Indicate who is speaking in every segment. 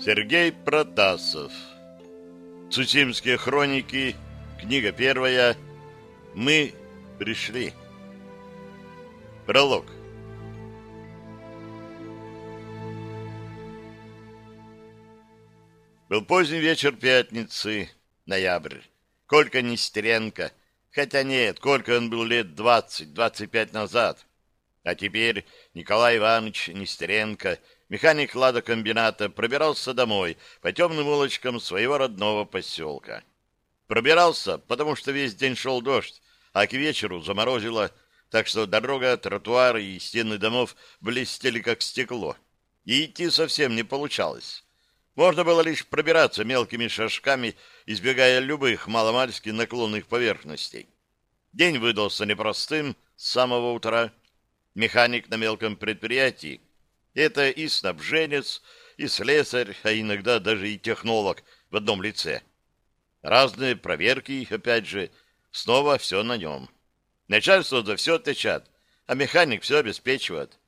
Speaker 1: Сергей Протасов. Цусимские хроники. Книга первая. Мы пришли. Пролог. Был поздний вечер пятницы, ноябрь. Колька Нестеренко, хотя нет, Колька он был лет двадцать-двадцать пять назад. А теперь Николай Иванович Нестеренко — механик ладокомбината пробирался домой по темным улочкам своего родного поселка. Пробирался, потому что весь день шел дождь, а к вечеру заморозило, так что дорога, тротуары и стены домов блестели как стекло. И идти совсем не получалось. Можно было лишь пробираться мелкими шажками, избегая любых маломальски наклонных поверхностей. День выдался непростым с самого утра. Механик на мелком предприятии это и снабженец, и слесарь, а иногда даже и технолог в одном лице. Разные проверки, опять же, снова все на нем. Начальство за все отвечает, а механик все обеспечивает.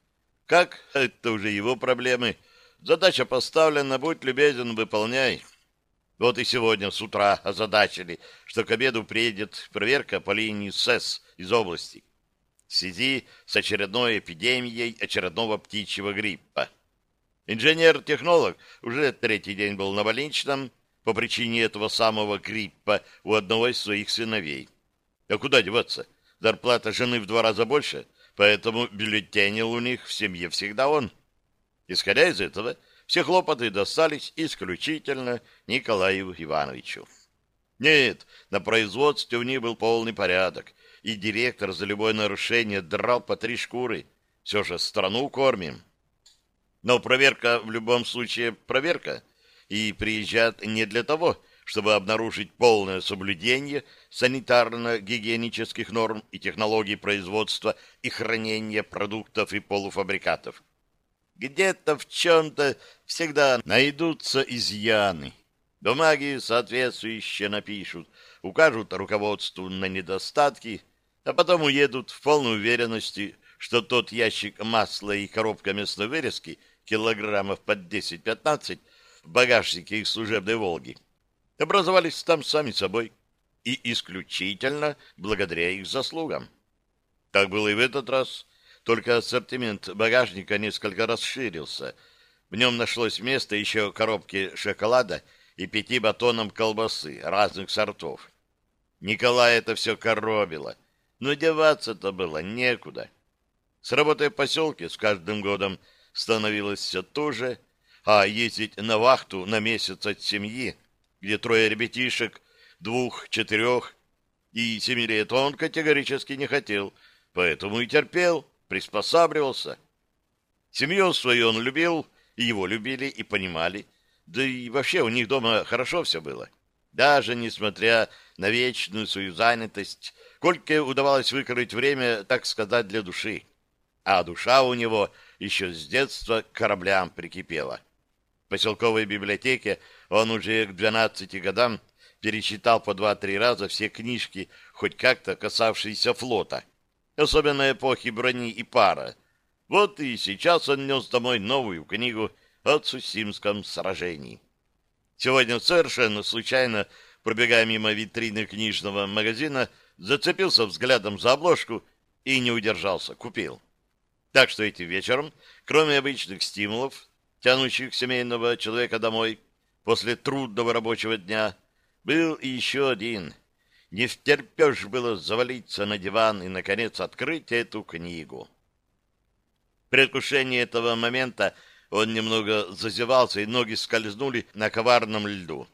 Speaker 1: Как? Это уже его проблемы. Задача поставлена, будь любезен, выполняй. Вот и сегодня с утра озадачили, что к обеду приедет проверка по линии СЭС из области в связи с очередной эпидемией очередного птичьего гриппа. Инженер-технолог уже третий день был на больничном по причине этого самого гриппа у одного из своих сыновей. А куда деваться? Зарплата жены в два раза больше, поэтому бюллетенил у них в семье всегда он. Исходя из этого, все хлопоты достались исключительно Николаю Ивановичу. Нет, на производстве у них был полный порядок, и директор за любое нарушение драл по три шкуры. Все же страну кормим. Но проверка в любом случае проверка, и приезжают не для того, чтобы обнаружить полное соблюдение санитарно-гигиенических норм и технологий производства и хранения продуктов и полуфабрикатов. Где-то в чем-то всегда найдутся изъяны. Бумаги соответствующие напишут, укажут руководству на недостатки, а потом уедут в полной уверенности, что тот ящик масла и коробка мясной вырезки килограммов под 10-15 в багажнике их служебной «Волги» образовались там сами собой и исключительно благодаря их заслугам. Так было и в этот раз, только ассортимент багажника несколько расширился. В нем нашлось место еще коробки шоколада и пяти батонам колбасы разных сортов. Николая это все коробило — но деваться-то было некуда. С работой в поселке с каждым годом становилось все туже, а ездить на вахту на месяц от семьи, где трое ребятишек, двух, четырех и семи лет он категорически не хотел, поэтому и терпел, приспосабливался. Семью свою он любил, и его любили и понимали, да и вообще у них дома хорошо все было. Даже несмотря на вечную свою занятость, Кольке удавалось выкроить время, так сказать, для души. А душа у него еще с детства к кораблям прикипела. В поселковой библиотеке он уже к 12 годам перечитал по два-три раза все книжки, хоть как-то касавшиеся флота, особенно эпохи брони и пара. Вот и сейчас он нес домой новую книгу о Цусимском сражении. Сегодня совершенно случайно, пробегая мимо витрины книжного магазина, зацепился взглядом за обложку и не удержался, купил. Так что этим вечером, кроме обычных стимулов, тянущих семейного человека домой после трудного рабочего дня, был еще один. Не втерпешь было завалиться на диван и, наконец, открыть эту книгу. В предвкушении этого момента он немного зазевался, и ноги скользнули на коварном льду.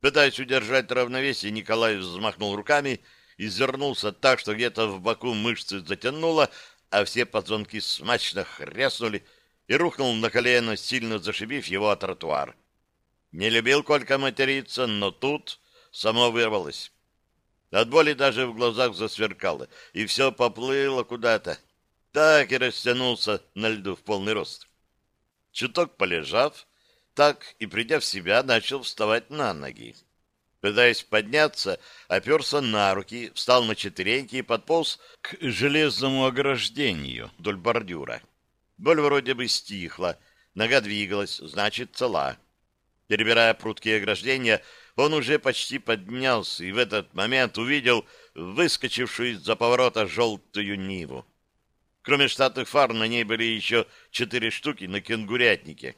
Speaker 1: Пытаясь удержать равновесие, Николай взмахнул руками извернулся так, что где-то в боку мышцы затянуло, а все позвонки смачно хряснули и рухнул на колено, сильно зашибив его о тротуар. Не любил Колька материться, но тут само вырвалось. От боли даже в глазах засверкало, и все поплыло куда-то. Так и растянулся на льду в полный рост. Чуток полежав, так и придя в себя, начал вставать на ноги. Пытаясь подняться, оперся на руки, встал на четвереньки и подполз к железному ограждению вдоль бордюра. Боль вроде бы стихла, нога двигалась, значит, цела. Перебирая прутки ограждения, он уже почти поднялся и в этот момент увидел выскочившую из-за поворота желтую Ниву. Кроме штатных фар, на ней были еще четыре штуки на кенгурятнике.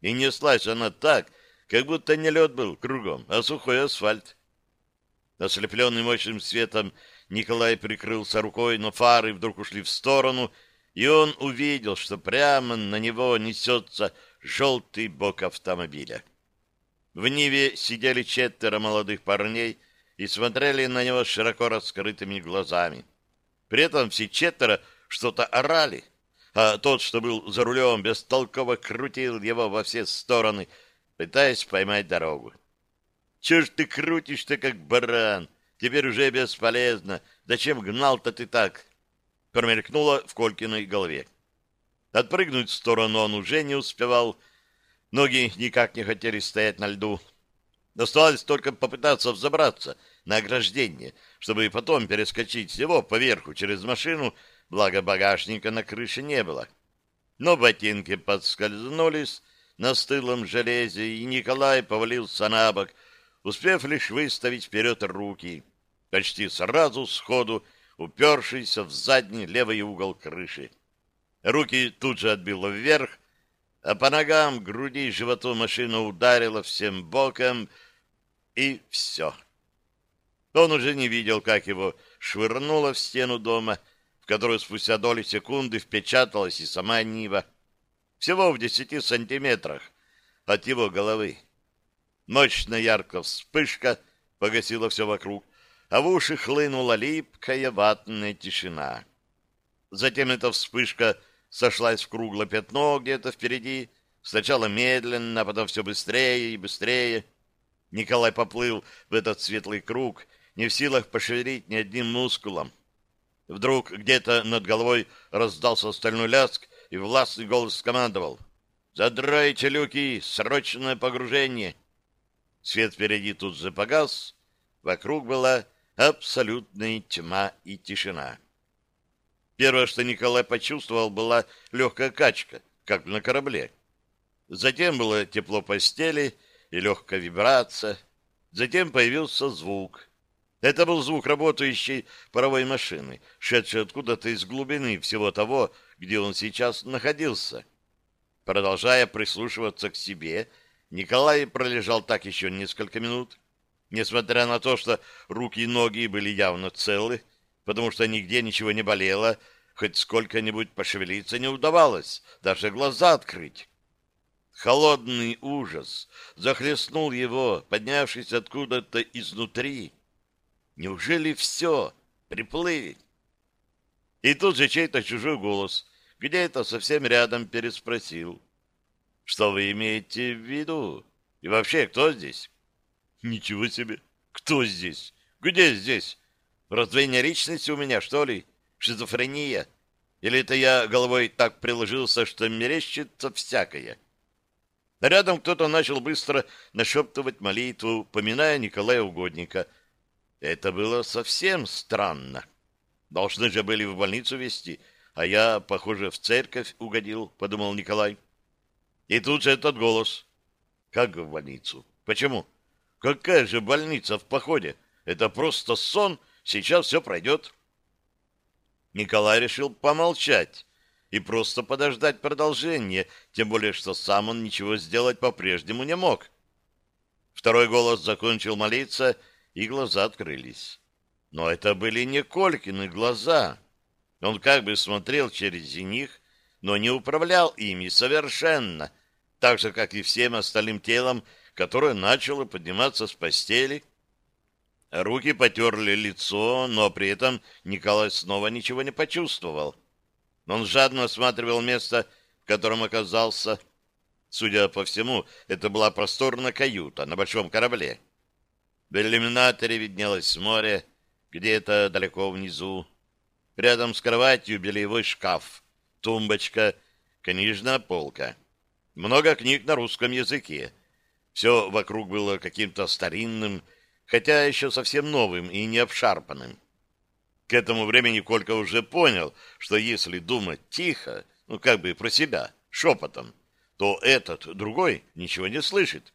Speaker 1: И неслась она так, как будто не лед был кругом, а сухой асфальт. Ослепленный мощным светом, Николай прикрылся рукой, но фары вдруг ушли в сторону, и он увидел, что прямо на него несется желтый бок автомобиля. В Ниве сидели четверо молодых парней и смотрели на него широко раскрытыми глазами. При этом все четверо что-то орали, а тот, что был за рулем, бестолково крутил его во все стороны, пытаясь поймать дорогу. «Чего ж ты крутишь-то, как баран? Теперь уже бесполезно. Зачем гнал-то ты так?» Промелькнуло в Колькиной голове. Отпрыгнуть в сторону он уже не успевал. Ноги никак не хотели стоять на льду. Осталось только попытаться взобраться на ограждение, чтобы потом перескочить всего поверху через машину, благо багажника на крыше не было. Но ботинки подскользнулись на стылом железе, и Николай повалился на бок, успев лишь выставить вперед руки, почти сразу сходу упершийся в задний левый угол крыши. Руки тут же отбило вверх, а по ногам, груди и животу машина ударила всем боком, и все. Он уже не видел, как его швырнуло в стену дома, в которую спустя доли секунды впечаталась и сама Нива. Всего в десяти сантиметрах от его головы. Мощная яркая вспышка погасила все вокруг, а в уши хлынула липкая ватная тишина. Затем эта вспышка сошлась в круглое пятно где-то впереди, сначала медленно, а потом все быстрее и быстрее. Николай поплыл в этот светлый круг, не в силах пошевелить ни одним мускулом. Вдруг где-то над головой раздался стальной ляск, и властный голос скомандовал. «Задрайте люки! Срочное погружение!» Свет впереди тут же погас, вокруг была абсолютная тьма и тишина. Первое, что Николай почувствовал, была легкая качка, как на корабле. Затем было тепло постели и легкая вибрация. Затем появился звук. Это был звук работающей паровой машины, шедшей откуда-то из глубины всего того, где он сейчас находился. Продолжая прислушиваться к себе, Николай пролежал так еще несколько минут, Несмотря на то, что руки и ноги были явно целы, потому что нигде ничего не болело, хоть сколько-нибудь пошевелиться не удавалось, даже глаза открыть. Холодный ужас захлестнул его, поднявшись откуда-то изнутри. Неужели все? Приплыли? И тут же чей-то чужой голос, где-то совсем рядом, переспросил. Что вы имеете в виду? И вообще, кто здесь? Ничего себе! Кто здесь? Где здесь? Раздвоение личности у меня, что ли? Шизофрения? Или это я головой так приложился, что мерещится всякое? Рядом кто-то начал быстро нашептывать молитву, поминая Николая Угодника. Это было совсем странно. Должны же были в больницу везти, а я, похоже, в церковь угодил, — подумал Николай. И тут же этот голос. Как в больницу? Почему? Какая же больница в походе? Это просто сон, сейчас все пройдет. Николай решил помолчать и просто подождать продолжения, тем более, что сам он ничего сделать по-прежнему не мог. Второй голос закончил молиться, глаза открылись. Но это были не Колькины глаза. Он как бы смотрел через них, но не управлял ими совершенно, так же, как и всем остальным телом, которое начало подниматься с постели. Руки потерли лицо, но при этом Николай снова ничего не почувствовал. Он жадно осматривал место, в котором оказался. Судя по всему, это была просторная каюта на большом корабле. В иллюминаторе виднелось море, где-то далеко внизу. Рядом с кроватью бельевой шкаф, тумбочка, книжная полка. Много книг на русском языке — все вокруг было каким-то старинным, хотя еще совсем новым и не обшарпанным. К этому времени Колька уже понял, что если думать тихо, ну как бы про себя, шепотом, то этот, другой, ничего не слышит.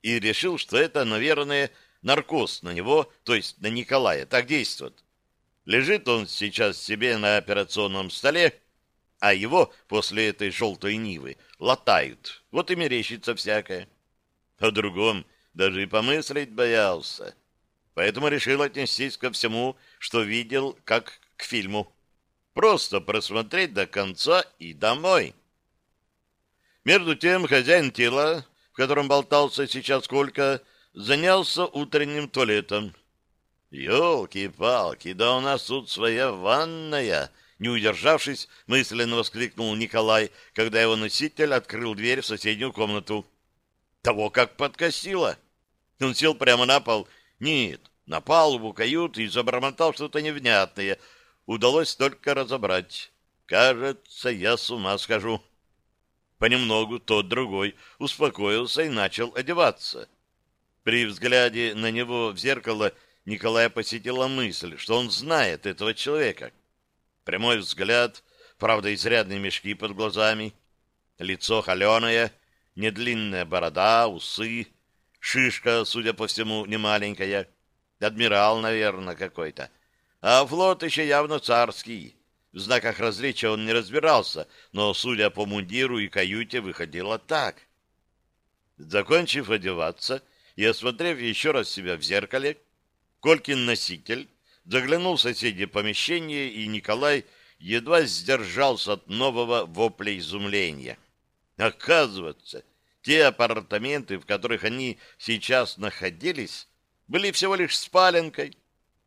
Speaker 1: и решил, что это, наверное, наркоз на него, то есть на Николая, так действует. Лежит он сейчас себе на операционном столе, а его после этой желтой нивы латают. Вот и мерещится всякое. О другом даже и помыслить боялся. Поэтому решил отнестись ко всему, что видел, как к фильму. Просто просмотреть до конца и домой. Между тем хозяин тела, в котором болтался сейчас сколько, занялся утренним туалетом. «Елки-палки, да у нас тут своя ванная!» Не удержавшись, мысленно воскликнул Николай, когда его носитель открыл дверь в соседнюю комнату. Того как подкосило. Он сел прямо на пол. Нет, на палубу каюты и забормотал что-то невнятное. Удалось только разобрать. Кажется, я с ума схожу. Понемногу тот другой успокоился и начал одеваться. При взгляде на него в зеркало Николая посетила мысль, что он знает этого человека. Прямой взгляд, правда, изрядные мешки под глазами, лицо холеное, недлинная борода, усы, шишка, судя по всему, не маленькая, адмирал, наверное, какой-то. А флот еще явно царский. В знаках различия он не разбирался, но, судя по мундиру и каюте, выходило так. Закончив одеваться и осмотрев еще раз себя в зеркале, Колькин носитель заглянул в соседнее помещение, и Николай едва сдержался от нового вопля изумления. Оказывается, те апартаменты, в которых они сейчас находились, были всего лишь спаленкой,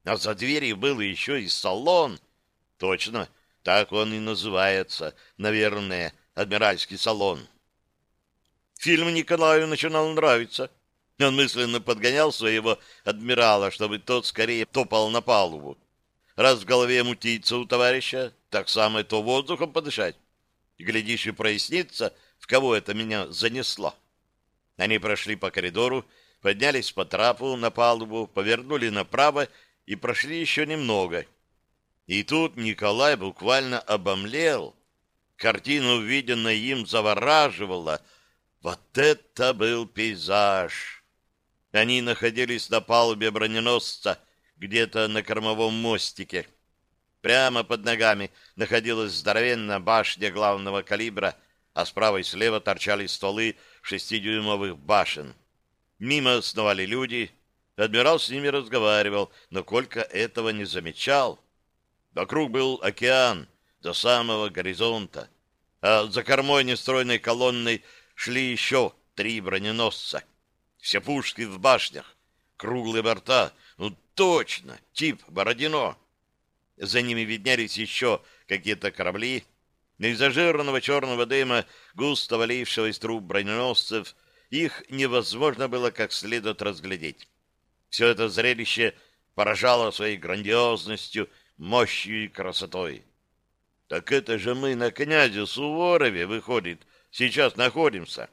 Speaker 1: а за дверью был еще и салон. Точно, так он и называется, наверное, адмиральский салон. Фильм Николаю начинал нравиться. Он мысленно подгонял своего адмирала, чтобы тот скорее топал на палубу. Раз в голове мутится у товарища, так самое то воздухом подышать. Глядишь, и прояснится, в кого это меня занесло. Они прошли по коридору, поднялись по трапу на палубу, повернули направо и прошли еще немного. И тут Николай буквально обомлел. Картина, увиденная им, завораживала. Вот это был пейзаж! Они находились на палубе броненосца, где-то на кормовом мостике. Прямо под ногами находилась здоровенная башня главного калибра, а справа и слева торчали стволы шестидюймовых башен. Мимо сновали люди, адмирал с ними разговаривал, но Колька этого не замечал. Вокруг был океан до самого горизонта, а за кормой нестройной колонной шли еще три броненосца — все пушки в башнях, круглые борта, ну точно, тип Бородино. За ними виднялись еще какие-то корабли, но из-за жирного черного дыма, густо валившего из труб броненосцев, их невозможно было как следует разглядеть. Все это зрелище поражало своей грандиозностью, мощью и красотой. Так это же мы на князе Суворове, выходит, сейчас находимся.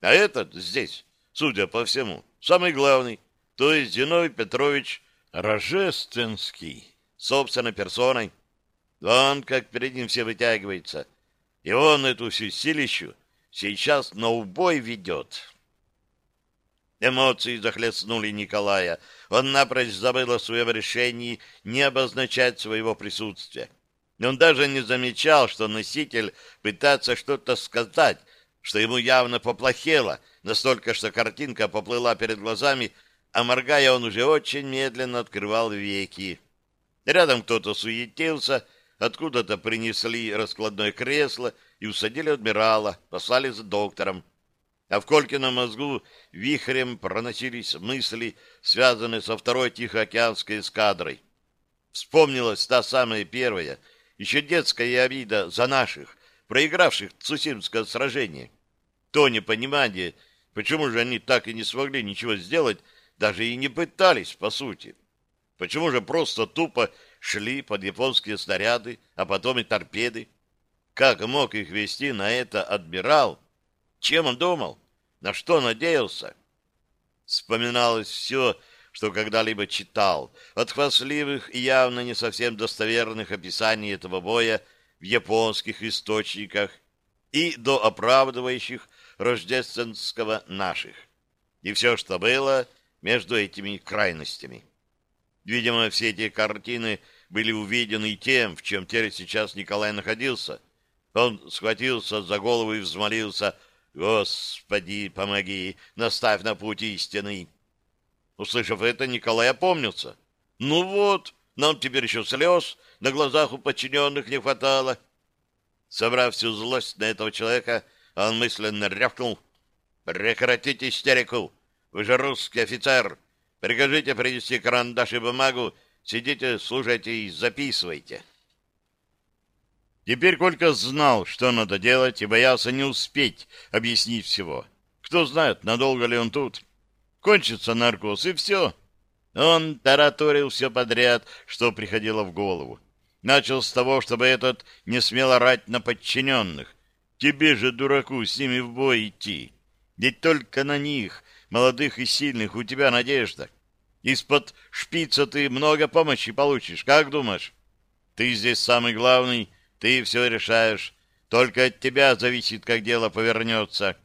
Speaker 1: А этот здесь, судя по всему, самый главный, то есть Зиновий Петрович Рожественский, собственной персоной. Он как перед ним все вытягивается, и он эту всю силищу сейчас на убой ведет. Эмоции захлестнули Николая. Он напрочь забыл о своем решении не обозначать своего присутствия. Он даже не замечал, что носитель пытается что-то сказать, что ему явно поплохело, настолько, что картинка поплыла перед глазами, а моргая он уже очень медленно открывал веки. Рядом кто-то суетился, откуда-то принесли раскладное кресло и усадили адмирала, послали за доктором. А в Колькином мозгу вихрем проносились мысли, связанные со второй Тихоокеанской эскадрой. Вспомнилась та самая первая, еще детская обида за наших, проигравших Цусимское сражение. То непонимание, почему же они так и не смогли ничего сделать, даже и не пытались, по сути. Почему же просто тупо шли под японские снаряды, а потом и торпеды? Как мог их вести на это адмирал? Чем он думал? На что надеялся? Вспоминалось все, что когда-либо читал, от хвастливых и явно не совсем достоверных описаний этого боя в японских источниках и до оправдывающих рождественского наших. и все, что было между этими крайностями. Видимо, все эти картины были увидены тем, в чем теперь сейчас Николай находился. Он схватился за голову и взмолился «Господи, помоги, наставь на путь истинный». Услышав это, Николай опомнился. «Ну вот, нам теперь еще слез на глазах у подчиненных не хватало». Собрав всю злость на этого человека, он мысленно рявкнул. «Прекратите истерику! Вы же русский офицер! Прикажите принести карандаш и бумагу, сидите, слушайте и записывайте». Теперь Колька знал, что надо делать, и боялся не успеть объяснить всего. Кто знает, надолго ли он тут. Кончится наркоз, и все. Он тараторил все подряд, что приходило в голову. Начал с того, чтобы этот не смел орать на подчиненных. Тебе же, дураку, с ними в бой идти. Ведь только на них, молодых и сильных, у тебя надежда. Из-под шпица ты много помощи получишь, как думаешь? Ты здесь самый главный, ты все решаешь. Только от тебя зависит, как дело повернется.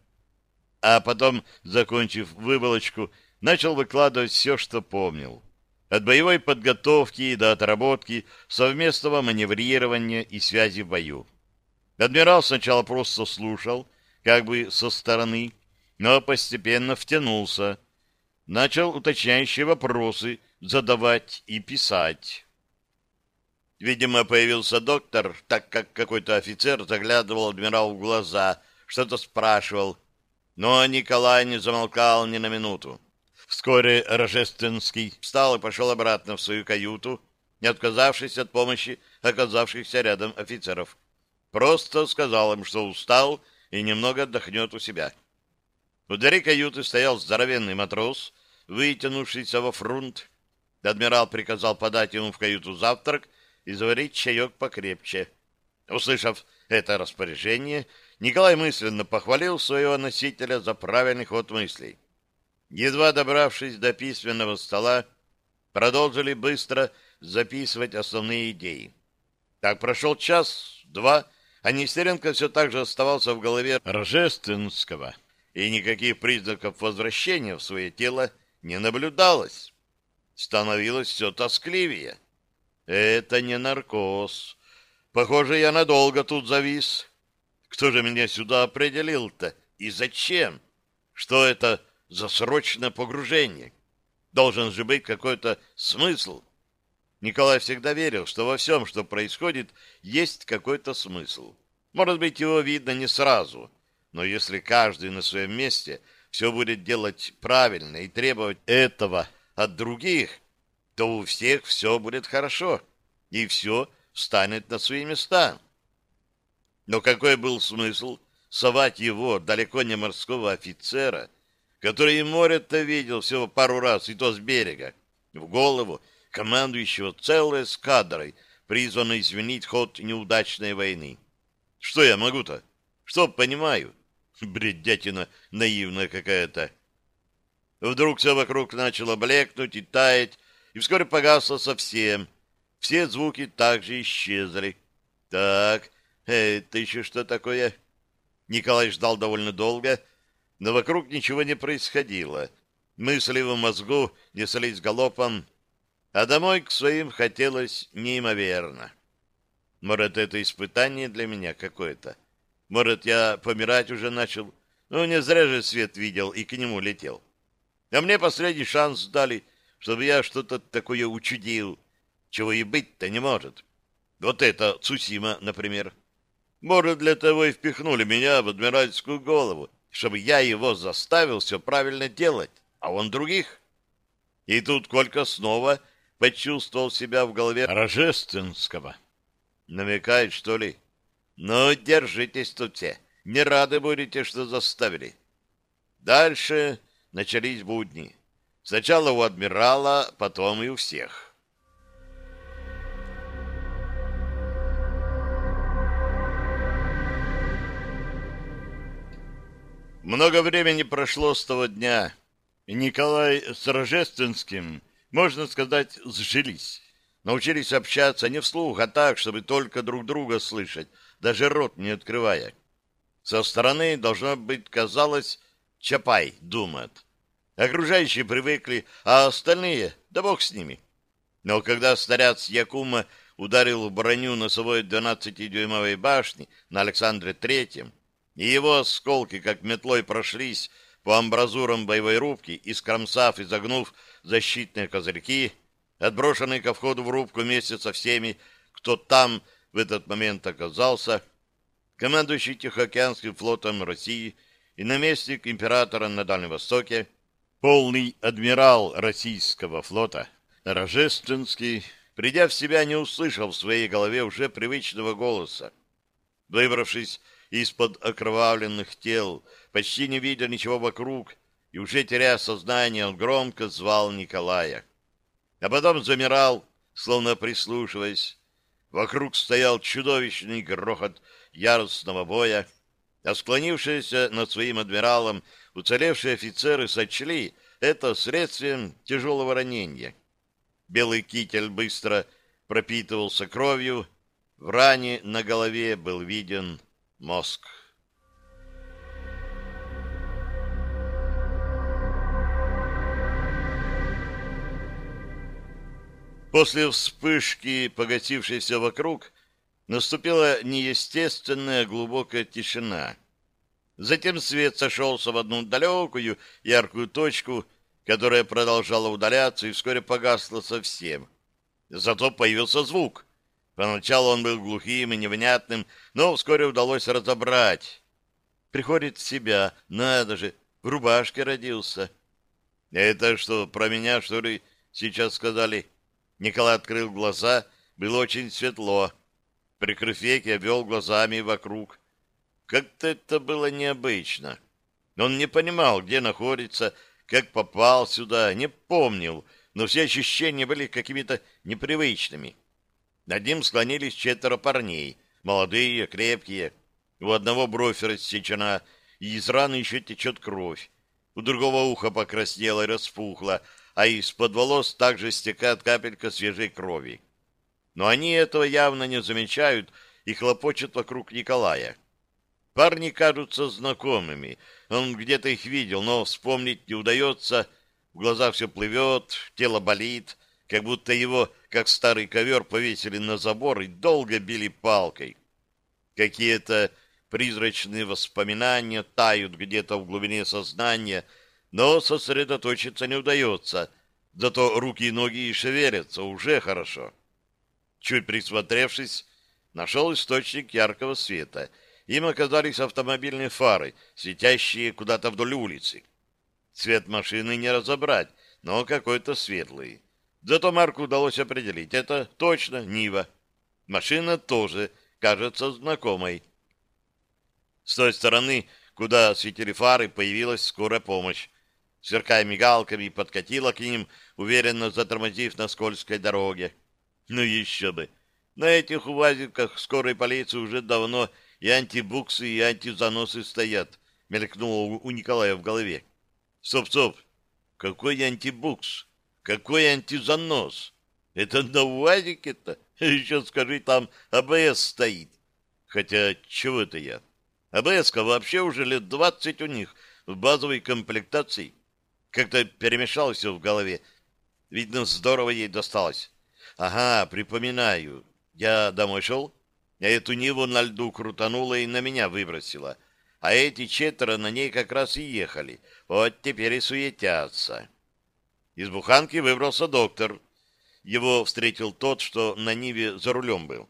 Speaker 1: А потом, закончив выволочку, начал выкладывать все, что помнил. От боевой подготовки до отработки совместного маневрирования и связи в бою. Адмирал сначала просто слушал, как бы со стороны, но постепенно втянулся. Начал уточняющие вопросы задавать и писать. Видимо, появился доктор, так как какой-то офицер заглядывал адмиралу в глаза, что-то спрашивал. Но Николай не замолкал ни на минуту. Вскоре Рожественский встал и пошел обратно в свою каюту, не отказавшись от помощи оказавшихся рядом офицеров. Просто сказал им, что устал и немного отдохнет у себя. У двери каюты стоял здоровенный матрос, вытянувшийся во фрунт. Адмирал приказал подать ему в каюту завтрак и заварить чаек покрепче. Услышав это распоряжение, Николай мысленно похвалил своего носителя за правильный ход мыслей. Едва добравшись до письменного стола, продолжили быстро записывать основные идеи. Так прошел час, два, а Нестеренко все так же оставался в голове Рожественского, и никаких признаков возвращения в свое тело не наблюдалось. Становилось все тоскливее. Это не наркоз. Похоже, я надолго тут завис. Кто же меня сюда определил-то? И зачем? Что это за срочное погружение? Должен же быть какой-то смысл. Николай всегда верил, что во всем, что происходит, есть какой-то смысл. Может быть, его видно не сразу, но если каждый на своем месте все будет делать правильно и требовать этого от других, то у всех все будет хорошо, и все встанет на свои места. Но какой был смысл совать его, далеко не морского офицера, который море-то видел всего пару раз, и то с берега, в голову командующего целой эскадрой, призванной изменить ход неудачной войны? Что я могу-то? Что понимаю? Бредятина наивная какая-то. Вдруг все вокруг начало блекнуть и таять, и вскоре погасло совсем. Все звуки также исчезли. Так, это еще что такое? Николай ждал довольно долго, но вокруг ничего не происходило. Мысли в мозгу неслись галопом, а домой к своим хотелось неимоверно. Может, это испытание для меня какое-то? Может, я помирать уже начал? Ну, не зря же свет видел и к нему летел. А мне последний шанс дали, чтобы я что-то такое учудил, чего и быть-то не может. Вот это Цусима, например. Может, для того и впихнули меня в адмиральскую голову, чтобы я его заставил все правильно делать, а он других. И тут Колька снова почувствовал себя в голове Рожественского. Намекает, что ли? Ну, держитесь тут все. Не рады будете, что заставили. Дальше начались будни. Сначала у адмирала, потом и у всех. Много времени прошло с того дня, и Николай с Рожественским, можно сказать, сжились. Научились общаться не вслух, а так, чтобы только друг друга слышать, даже рот не открывая. Со стороны, должно быть, казалось, Чапай думает. Окружающие привыкли, а остальные, да бог с ними. Но когда снаряд с Якума ударил в броню носовой 12-дюймовой башни на Александре Третьем, и его осколки, как метлой, прошлись по амбразурам боевой рубки и, скромсав и загнув защитные козырьки, отброшенные ко входу в рубку вместе со всеми, кто там в этот момент оказался, командующий Тихоокеанским флотом России и наместник императора на Дальнем Востоке, полный адмирал российского флота, Рожественский, придя в себя, не услышал в своей голове уже привычного голоса. Выбравшись из-под окровавленных тел, почти не видя ничего вокруг, и уже теряя сознание, он громко звал Николая. А потом замирал, словно прислушиваясь. Вокруг стоял чудовищный грохот яростного боя, а склонившиеся над своим адмиралом уцелевшие офицеры сочли это средством тяжелого ранения. Белый китель быстро пропитывался кровью, в ране на голове был виден мозг. После вспышки, погасившейся вокруг, наступила неестественная глубокая тишина. Затем свет сошелся в одну далекую яркую точку, которая продолжала удаляться и вскоре погасла совсем. Зато появился звук — Поначалу он был глухим и невнятным, но вскоре удалось разобрать. Приходит в себя, надо же, в рубашке родился. Это что, про меня, что ли, сейчас сказали? Николай открыл глаза, было очень светло. Прикрыв веки, обвел глазами вокруг. Как-то это было необычно. Он не понимал, где находится, как попал сюда, не помнил, но все ощущения были какими-то непривычными. Над ним склонились четверо парней, молодые, крепкие. У одного бровь рассечена, и из раны еще течет кровь. У другого ухо покраснело и распухло, а из-под волос также стекает капелька свежей крови. Но они этого явно не замечают и хлопочут вокруг Николая. Парни кажутся знакомыми. Он где-то их видел, но вспомнить не удается. В глазах все плывет, тело болит, как будто его, как старый ковер, повесили на забор и долго били палкой. Какие-то призрачные воспоминания тают где-то в глубине сознания, но сосредоточиться не удается, зато руки и ноги и шевелятся, уже хорошо. Чуть присмотревшись, нашел источник яркого света. Им оказались автомобильные фары, светящие куда-то вдоль улицы. Цвет машины не разобрать, но какой-то светлый. Зато марку удалось определить. Это точно Нива. Машина тоже кажется знакомой. С той стороны, куда светили фары, появилась скорая помощь. Сверкая мигалками, подкатила к ним, уверенно затормозив на скользкой дороге. Ну еще бы! На этих увазиках скорой полиции уже давно и антибуксы, и антизаносы стоят, мелькнуло у Николая в голове. Стоп-стоп! Какой антибукс? Какой антизанос? Это на УАЗике-то? Еще скажи, там АБС стоит. Хотя, чего это я? абс вообще уже лет двадцать у них в базовой комплектации. Как-то перемешалось все в голове. Видно, здорово ей досталось. Ага, припоминаю. Я домой шел, а эту Ниву на льду крутанула и на меня выбросила. А эти четверо на ней как раз и ехали. Вот теперь и суетятся. Из буханки выбрался доктор. Его встретил тот, что на Ниве за рулем был.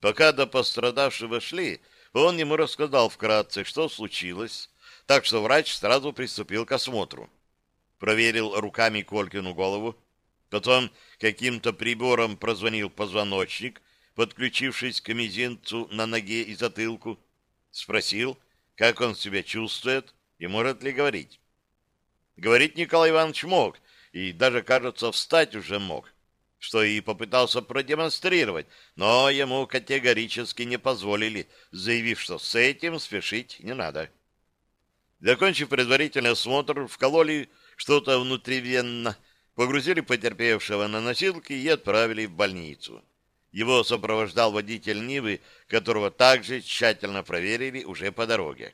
Speaker 1: Пока до пострадавшего шли, он ему рассказал вкратце, что случилось, так что врач сразу приступил к осмотру. Проверил руками Колькину голову, потом каким-то прибором прозвонил позвоночник, подключившись к мизинцу на ноге и затылку, спросил, как он себя чувствует и может ли говорить. Говорить Николай Иванович мог, и даже, кажется, встать уже мог, что и попытался продемонстрировать, но ему категорически не позволили, заявив, что с этим спешить не надо. Закончив предварительный осмотр, вкололи что-то внутривенно, погрузили потерпевшего на носилки и отправили в больницу. Его сопровождал водитель Нивы, которого также тщательно проверили уже по дороге.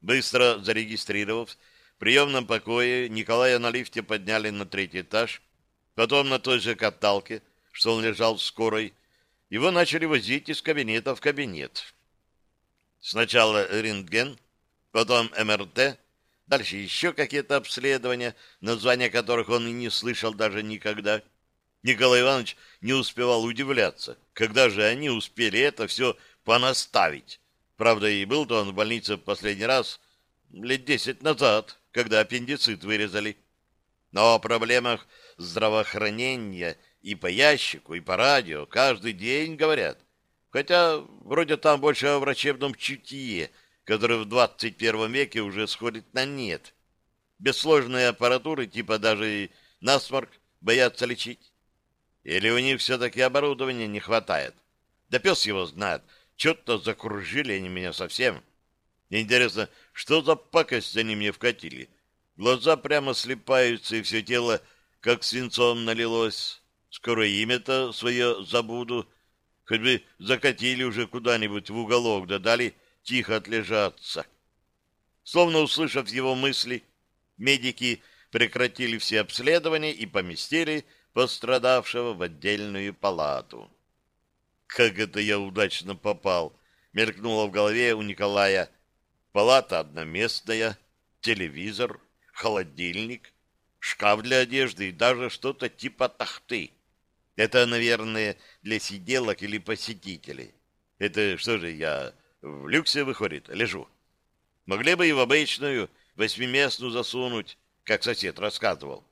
Speaker 1: Быстро зарегистрировав В приемном покое Николая на лифте подняли на третий этаж, потом на той же каталке, что он лежал в скорой, его начали возить из кабинета в кабинет. Сначала рентген, потом МРТ, дальше еще какие-то обследования, названия которых он и не слышал даже никогда. Николай Иванович не успевал удивляться, когда же они успели это все понаставить. Правда, и был-то он в больнице в последний раз лет десять назад, когда аппендицит вырезали. Но о проблемах здравоохранения и по ящику, и по радио каждый день говорят. Хотя вроде там больше о врачебном чутье, которое в 21 веке уже сходит на нет. Без сложной аппаратуры, типа даже насморк, боятся лечить. Или у них все-таки оборудования не хватает. Да пес его знает. Что-то закружили они меня совсем. Интересно, что за пакость они мне вкатили? Глаза прямо слепаются, и все тело как свинцом налилось. Скоро имя-то свое забуду. Хоть бы закатили уже куда-нибудь в уголок, да дали тихо отлежаться. Словно услышав его мысли, медики прекратили все обследования и поместили пострадавшего в отдельную палату. «Как это я удачно попал!» — мелькнуло в голове у Николая. «Палата одноместная, телевизор, холодильник, шкаф для одежды и даже что-то типа тахты. Это, наверное, для сиделок или посетителей. Это что же, я в люксе, выходит, лежу? Могли бы и в обычную восьмиместную засунуть, как сосед рассказывал.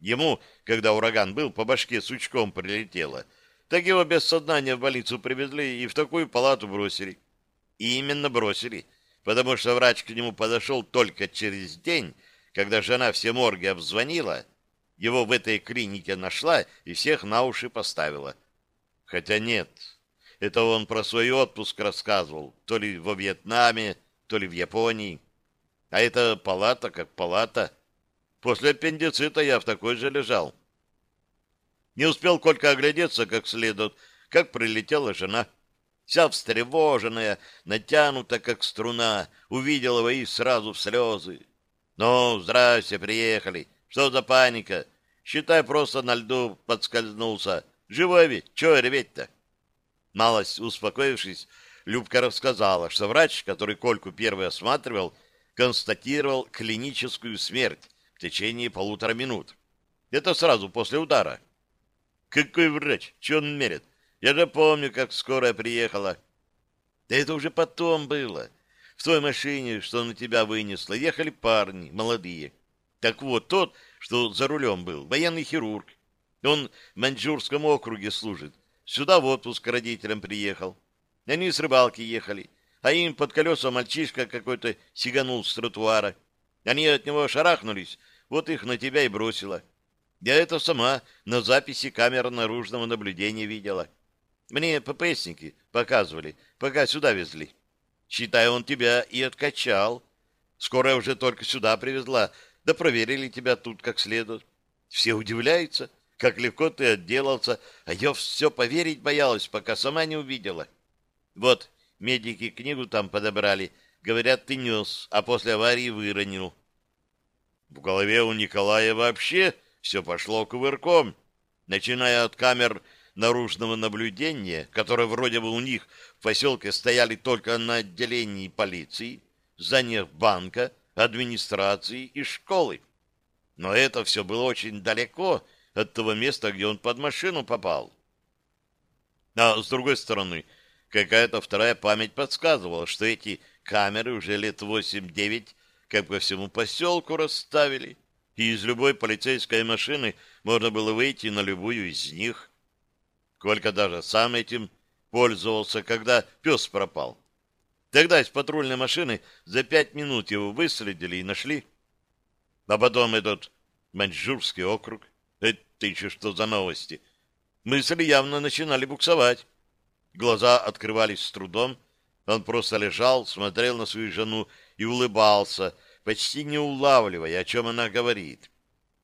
Speaker 1: Ему, когда ураган был, по башке сучком прилетело. Так его без сознания в больницу привезли и в такую палату бросили. И именно бросили, потому что врач к нему подошел только через день, когда жена все морги обзвонила, его в этой клинике нашла и всех на уши поставила. Хотя нет, это он про свой отпуск рассказывал, то ли во Вьетнаме, то ли в Японии. А это палата как палата. После аппендицита я в такой же лежал. Не успел Колька оглядеться как следует, как прилетела жена. Вся встревоженная, натянута, как струна, увидела и сразу в слезы. «Ну, здрасте, приехали. Что за паника? Считай, просто на льду подскользнулся. Живой ведь, чего реветь-то? Малость успокоившись, Любка рассказала, что врач, который Кольку первый осматривал, констатировал клиническую смерть в течение полутора минут. Это сразу после удара. Какой врач? Че он мерит? Я же помню, как скорая приехала. Да это уже потом было. В той машине, что на тебя вынесло, ехали парни, молодые. Так вот, тот, что за рулем был, военный хирург. Он в Маньчжурском округе служит. Сюда в отпуск родителям приехал. Они с рыбалки ехали, а им под колеса мальчишка какой-то сиганул с тротуара. Они от него шарахнулись, вот их на тебя и бросило. Я это сама на записи камер наружного наблюдения видела. Мне ППСники показывали, пока сюда везли. Считай, он тебя и откачал. Скорая уже только сюда привезла, да проверили тебя тут как следует. Все удивляются, как легко ты отделался, а я все поверить боялась, пока сама не увидела. Вот, медики книгу там подобрали, говорят, ты нес, а после аварии выронил. В голове у Николая вообще все пошло кувырком, начиная от камер наружного наблюдения, которые вроде бы у них в поселке стояли только на отделении полиции, зданиях банка, администрации и школы. Но это все было очень далеко от того места, где он под машину попал. А с другой стороны, какая-то вторая память подсказывала, что эти камеры уже лет восемь-девять как по всему поселку расставили, и из любой полицейской машины можно было выйти на любую из них. Колька даже сам этим пользовался, когда пес пропал. Тогда из патрульной машины за пять минут его выследили и нашли. А потом этот Маньчжурский округ. Это еще что за новости? Мысли явно начинали буксовать. Глаза открывались с трудом. Он просто лежал, смотрел на свою жену и улыбался, почти не улавливая, о чем она говорит.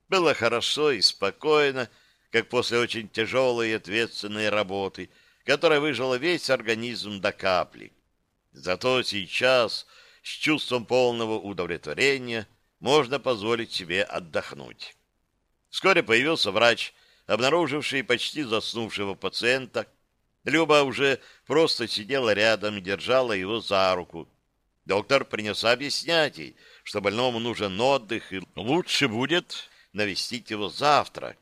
Speaker 1: Было хорошо и спокойно, как после очень тяжелой и ответственной работы, которая выжила весь организм до капли. Зато сейчас, с чувством полного удовлетворения, можно позволить себе отдохнуть. Вскоре появился врач, обнаруживший почти заснувшего пациента. Люба уже просто сидела рядом и держала его за руку. Доктор принес объяснять ей, что больному нужен отдых, и лучше будет навестить его завтра.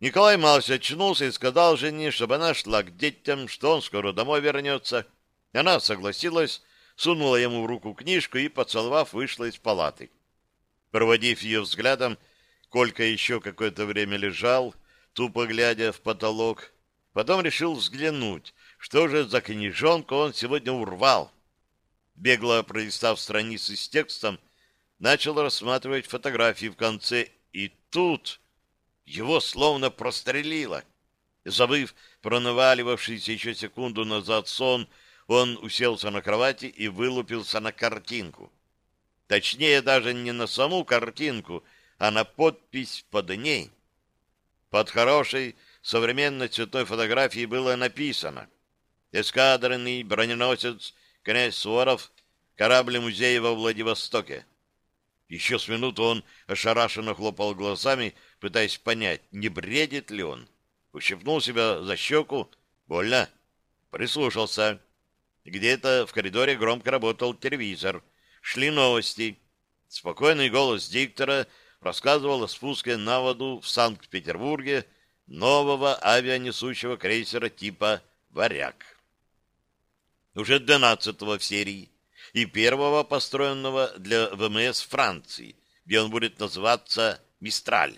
Speaker 1: Николай Малыч очнулся и сказал жене, чтобы она шла к детям, что он скоро домой вернется. Она согласилась, сунула ему в руку книжку и, поцеловав, вышла из палаты. Проводив ее взглядом, Колька еще какое-то время лежал, тупо глядя в потолок. Потом решил взглянуть, что же за книжонку он сегодня урвал. Бегло пролистав страницы с текстом, начал рассматривать фотографии в конце, и тут его словно прострелило. Забыв про наваливавшийся еще секунду назад сон, он уселся на кровати и вылупился на картинку. Точнее, даже не на саму картинку, а на подпись под ней. Под хорошей современной цветной фотографией было написано «Эскадренный броненосец князь Суворов, корабль музея во Владивостоке». Еще с минуту он ошарашенно хлопал глазами, пытаясь понять, не бредит ли он. Ущипнул себя за щеку. Больно. Прислушался. Где-то в коридоре громко работал телевизор. Шли новости. Спокойный голос диктора рассказывал о спуске на воду в Санкт-Петербурге нового авианесущего крейсера типа «Варяг». Уже 12-го в серии и первого построенного для ВМС Франции, где он будет называться «Мистраль».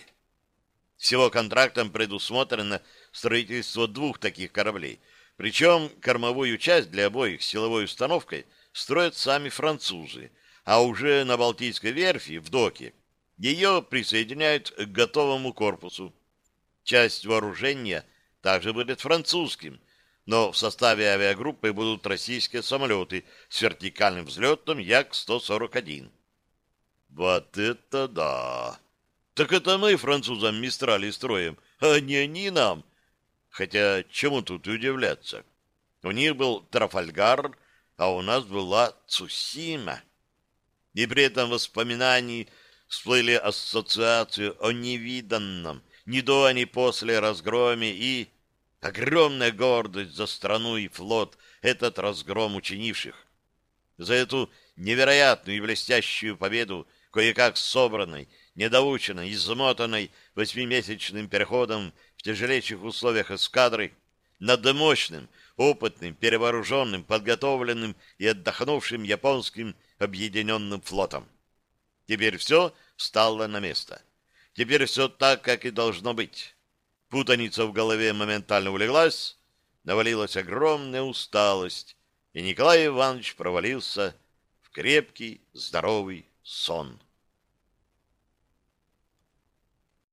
Speaker 1: Всего контрактом предусмотрено строительство двух таких кораблей, причем кормовую часть для обоих силовой установкой строят сами французы, а уже на Балтийской верфи в доке ее присоединяют к готовому корпусу. Часть вооружения также будет французским, но в составе авиагруппы будут российские самолеты с вертикальным взлетом Як-141. Вот это да! Так это мы французам Мистрали строим, а не они нам. Хотя чему тут удивляться? У них был Трафальгар, а у нас была Цусима. И при этом воспоминании всплыли ассоциацию о невиданном, ни до, ни после разгроме и огромная гордость за страну и флот, этот разгром учинивших. За эту невероятную и блестящую победу, кое-как собранной, недоученной, измотанной восьмимесячным переходом в тяжелейших условиях эскадры, над мощным, опытным, перевооруженным, подготовленным и отдохнувшим японским объединенным флотом. Теперь все встало на место. Теперь все так, как и должно быть. Путаница в голове моментально улеглась, навалилась огромная усталость, и Николай Иванович провалился в крепкий, здоровый сон.